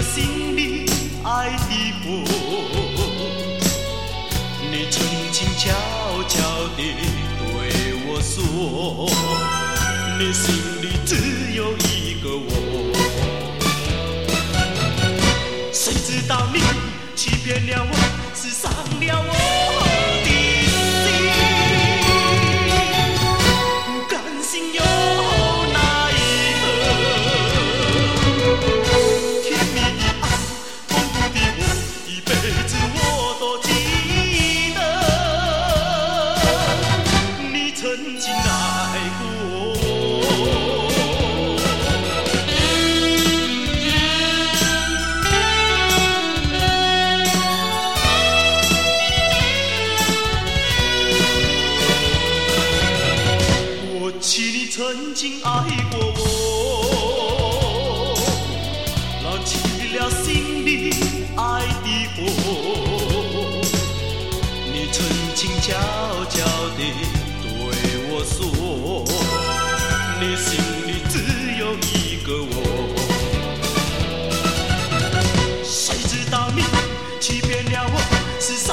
我心里爱的火。你曾经悄悄地对我说，你心里只有一个我。谁知道你欺骗了我，刺伤了我曾经爱过我，老起了心里爱的火。你曾经悄悄地对我说，你心里只有一个我。谁知道你欺骗了我，是啥？